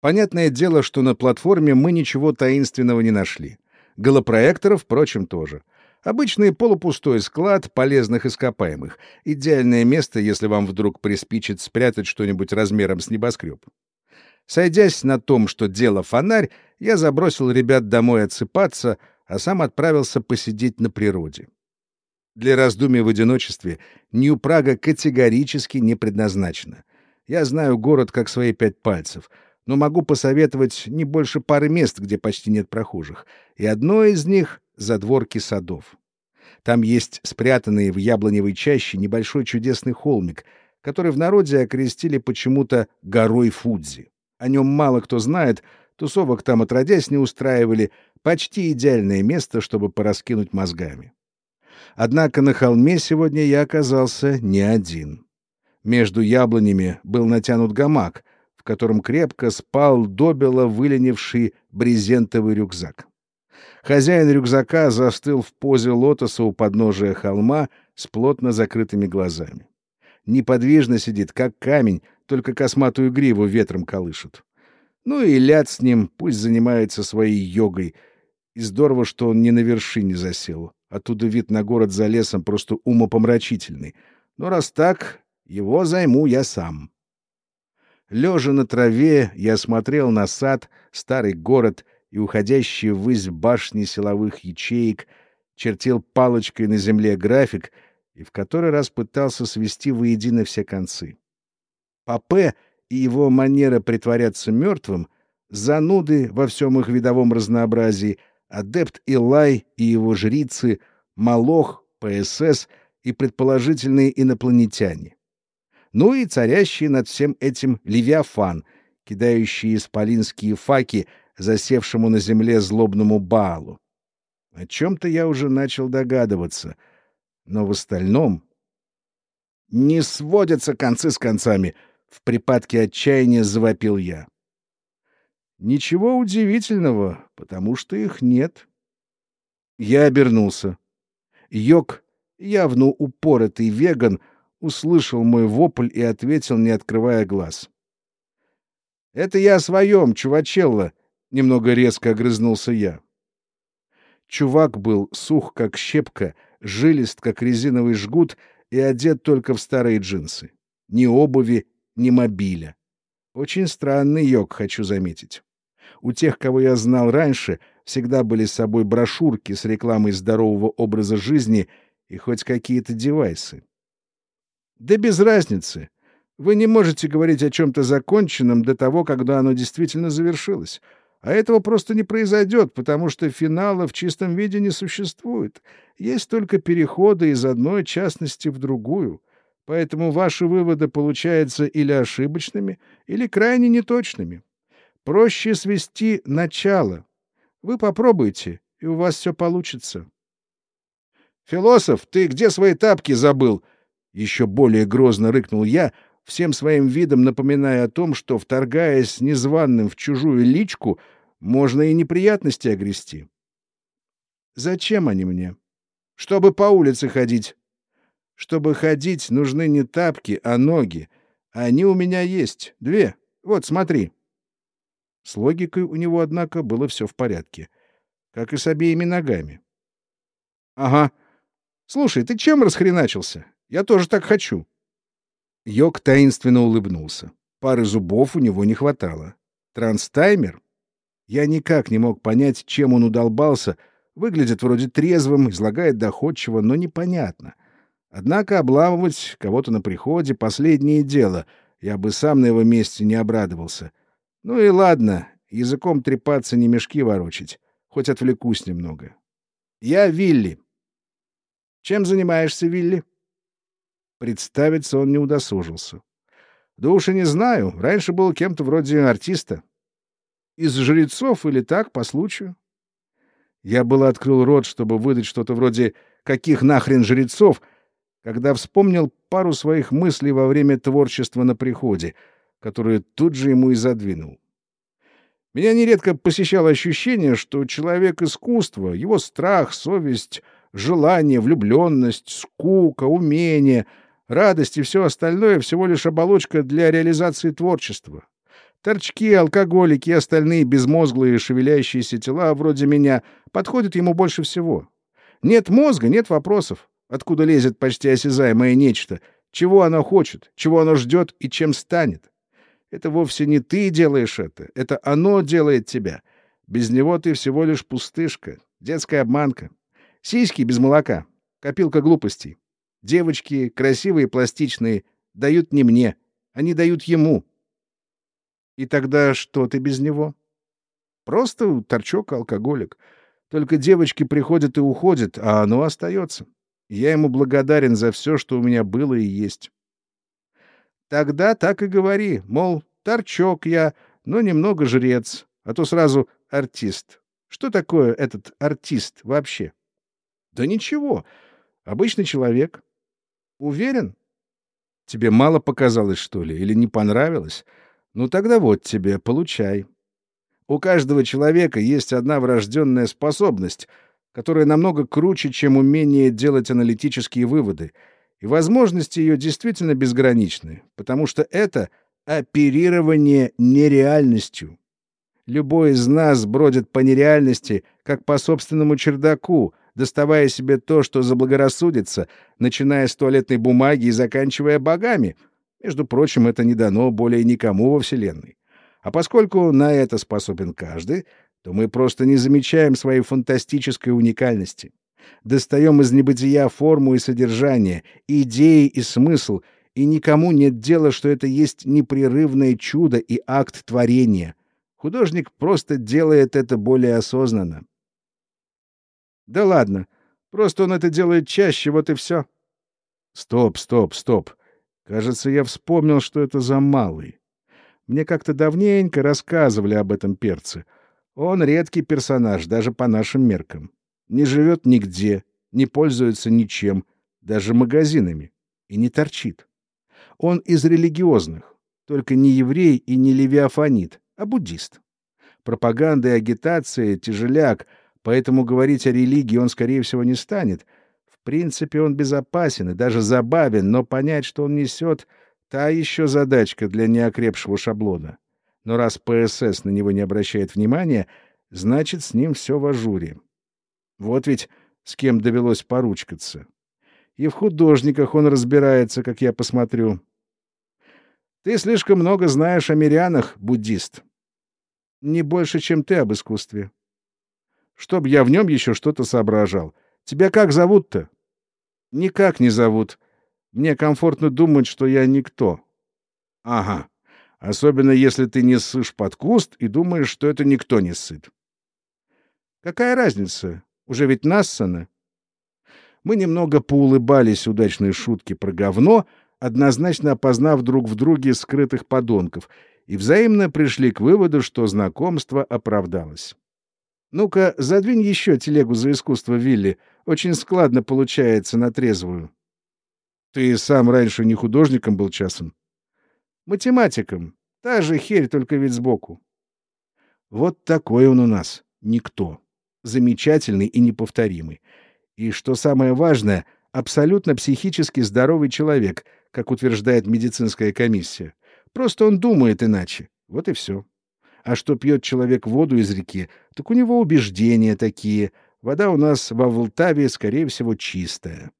Понятное дело, что на платформе мы ничего таинственного не нашли. Голопроекторов, впрочем, тоже. Обычный полупустой склад полезных ископаемых. Идеальное место, если вам вдруг приспичит спрятать что-нибудь размером с небоскреб. Сойдясь на том, что дело фонарь, я забросил ребят домой отсыпаться, а сам отправился посидеть на природе. Для раздумий в одиночестве Нью-Прага категорически не предназначена. Я знаю город как свои пять пальцев, но могу посоветовать не больше пары мест, где почти нет прохожих, и одно из них — задворки садов. Там есть спрятанный в яблоневой чаще небольшой чудесный холмик, который в народе окрестили почему-то горой Фудзи. О нем мало кто знает, тусовок там отродясь не устраивали, почти идеальное место, чтобы пораскинуть мозгами. Однако на холме сегодня я оказался не один. Между яблонями был натянут гамак, в котором крепко спал добело выленивший брезентовый рюкзак. Хозяин рюкзака застыл в позе лотоса у подножия холма с плотно закрытыми глазами. Неподвижно сидит, как камень, только косматую гриву ветром колышет. Ну и ляд с ним, пусть занимается своей йогой. И здорово, что он не на вершине засел. Оттуда вид на город за лесом просто умопомрачительный. Но раз так, его займу я сам. Лежа на траве, я смотрел на сад, старый город и уходящие ввысь башни силовых ячеек, чертил палочкой на земле график и в который раз пытался свести воедино все концы. Папе и его манера притворяться мертвым, зануды во всем их видовом разнообразии, адепт Илай и его жрицы, Малох, ПСС и предположительные инопланетяне. Ну и царящий над всем этим Левиафан, кидающий исполинские факи засевшему на земле злобному Баалу. О чем-то я уже начал догадываться, но в остальном... Не сводятся концы с концами — в припадке отчаяния завопил я. Ничего удивительного, потому что их нет. Я обернулся. Йог, явно упоротый веган, услышал мой вопль и ответил, не открывая глаз. — Это я о своем, чувачелло! — немного резко огрызнулся я. Чувак был сух, как щепка, жилист, как резиновый жгут, и одет только в старые джинсы. Ни обуви, ни мобиля. Очень странный йог, хочу заметить. У тех, кого я знал раньше, всегда были с собой брошюрки с рекламой здорового образа жизни и хоть какие-то девайсы. Да без разницы. Вы не можете говорить о чем-то законченном до того, когда оно действительно завершилось. А этого просто не произойдет, потому что финала в чистом виде не существует. Есть только переходы из одной частности в другую. Поэтому ваши выводы получаются или ошибочными, или крайне неточными. Проще свести начало. Вы попробуйте, и у вас все получится. «Философ, ты где свои тапки забыл?» Еще более грозно рыкнул я, всем своим видом напоминая о том, что, вторгаясь незваным в чужую личку, можно и неприятности огрести. «Зачем они мне?» «Чтобы по улице ходить», чтобы ходить, нужны не тапки, а ноги. Они у меня есть. Две. Вот, смотри. С логикой у него, однако, было все в порядке. Как и с обеими ногами. Ага. Слушай, ты чем расхреначился? Я тоже так хочу. Йог таинственно улыбнулся. Пары зубов у него не хватало. Транстаймер? Я никак не мог понять, чем он удолбался. Выглядит вроде трезвым, излагает доходчиво, но непонятно. Однако обламывать кого-то на приходе — последнее дело. Я бы сам на его месте не обрадовался. Ну и ладно, языком трепаться, не мешки ворочить. Хоть отвлекусь немного. Я Вилли. Чем занимаешься, Вилли? Представиться он не удосужился. Да уж и не знаю. Раньше был кем-то вроде артиста. Из жрецов или так, по случаю. Я было открыл рот, чтобы выдать что-то вроде «каких нахрен жрецов», когда вспомнил пару своих мыслей во время творчества на приходе, которые тут же ему и задвинул. Меня нередко посещало ощущение, что человек искусства, его страх, совесть, желание, влюбленность, скука, умение, радость и все остальное — всего лишь оболочка для реализации творчества. Торчки, алкоголики и остальные безмозглые шевеляющиеся тела вроде меня подходят ему больше всего. Нет мозга, нет вопросов. Откуда лезет почти осязаемое нечто? Чего оно хочет? Чего оно ждет и чем станет? Это вовсе не ты делаешь это. Это оно делает тебя. Без него ты всего лишь пустышка, детская обманка. Сиськи без молока, копилка глупостей. Девочки, красивые пластичные, дают не мне. Они дают ему. И тогда что ты без него? Просто торчок-алкоголик. Только девочки приходят и уходят, а оно остается. Я ему благодарен за все, что у меня было и есть. Тогда так и говори, мол, торчок я, но немного жрец, а то сразу артист. Что такое этот артист вообще? Да ничего, обычный человек. Уверен? Тебе мало показалось, что ли, или не понравилось? Ну тогда вот тебе, получай. У каждого человека есть одна врожденная способность, которая намного круче, чем умение делать аналитические выводы, и возможности ее действительно безграничны, потому что это оперирование нереальностью. Любой из нас бродит по нереальности, как по собственному чердаку, доставая себе то, что заблагорассудится, начиная с туалетной бумаги и заканчивая богами — между прочим, это не дано более никому во Вселенной. А поскольку на это способен каждый, то мы просто не замечаем своей фантастической уникальности. Достаем из небытия форму и содержание, идеи и смысл, и никому нет дела, что это есть непрерывное чудо и акт творения. Художник просто делает это более осознанно. Да ладно, просто он это делает чаще, вот и все. Стоп, стоп, стоп. Кажется, я вспомнил, что это за малый. Мне как-то давненько рассказывали об этом перце. Он редкий персонаж, даже по нашим меркам. Не живет нигде, не пользуется ничем, даже магазинами, и не торчит. Он из религиозных, только не еврей и не левиафанит, а буддист. Пропаганда и агитация — тяжеляк, поэтому говорить о религии он, скорее всего, не станет — в принципе, он безопасен и даже забавен, но понять, что он несет, та еще задачка для неокрепшего шаблона. Но раз ПСС на него не обращает внимания, значит, с ним все в ажуре. Вот ведь с кем довелось поручкаться. И в художниках он разбирается, как я посмотрю. Ты слишком много знаешь о мирянах, буддист. Не больше, чем ты об искусстве. Чтоб я в нем еще что-то соображал. Тебя как зовут-то? Никак не зовут. Мне комфортно думать, что я никто. Ага. Особенно если ты не ссышь под куст и думаешь, что это никто не сыт. Какая разница? Уже ведь нассано. Мы немного поулыбались удачной шутки про говно, однозначно опознав друг в друге скрытых подонков, и взаимно пришли к выводу, что знакомство оправдалось. «Ну-ка, задвинь еще телегу за искусство, Вилли. Очень складно получается на трезвую». «Ты сам раньше не художником был часом?» «Математиком. Та же херь, только ведь сбоку». Вот такой он у нас. Никто. Замечательный и неповторимый. И, что самое важное, абсолютно психически здоровый человек, как утверждает медицинская комиссия. Просто он думает иначе. Вот и все. А что пьет человек воду из реки, так у него убеждения такие. Вода у нас во Волтаве, скорее всего, чистая.